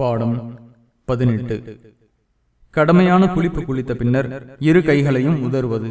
பாடம் பதினெட்டு. கடமையான குளிப்பு குளித்த பின்னர் இரு கைகளையும் உதறுவது.